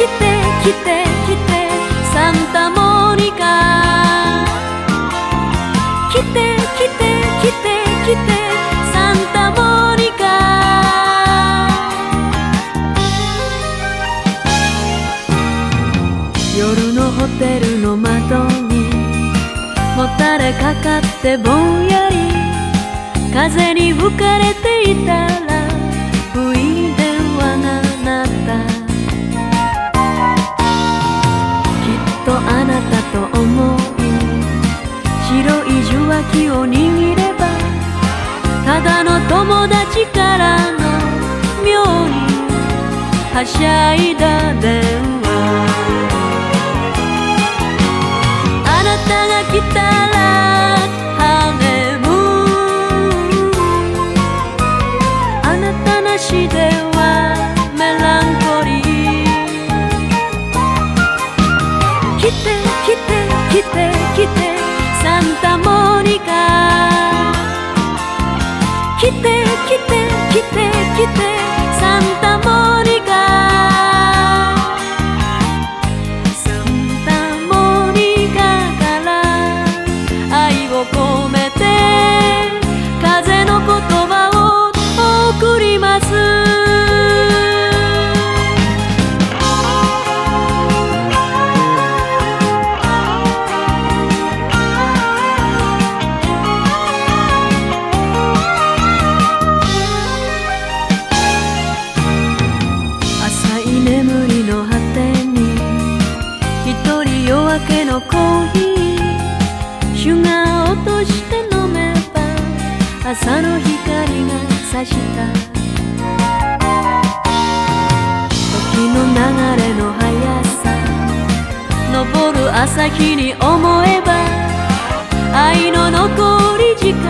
来て来て来てサンタモニカ来て来て来て来てサンタモニカ夜のホテルの窓にもたれかかってぼんやり風に吹かれていたら不意電い受話器を握ればただの友達からの妙にはしゃいだ電話。あなたが来たらハネムーンあなたなしではメランコリー。来て来て来て来て来て。けのコーヒー。シュガー落として飲めば朝の光が差した。時の流れの速さ。昇る朝日に思えば愛の残り時間。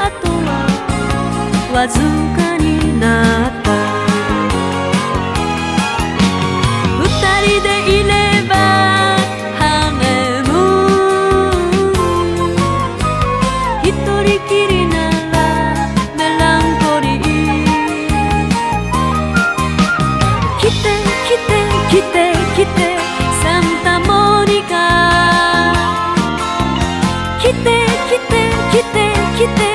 あとはわずかになる。来て来てサンタモニカ来て来て来て来て。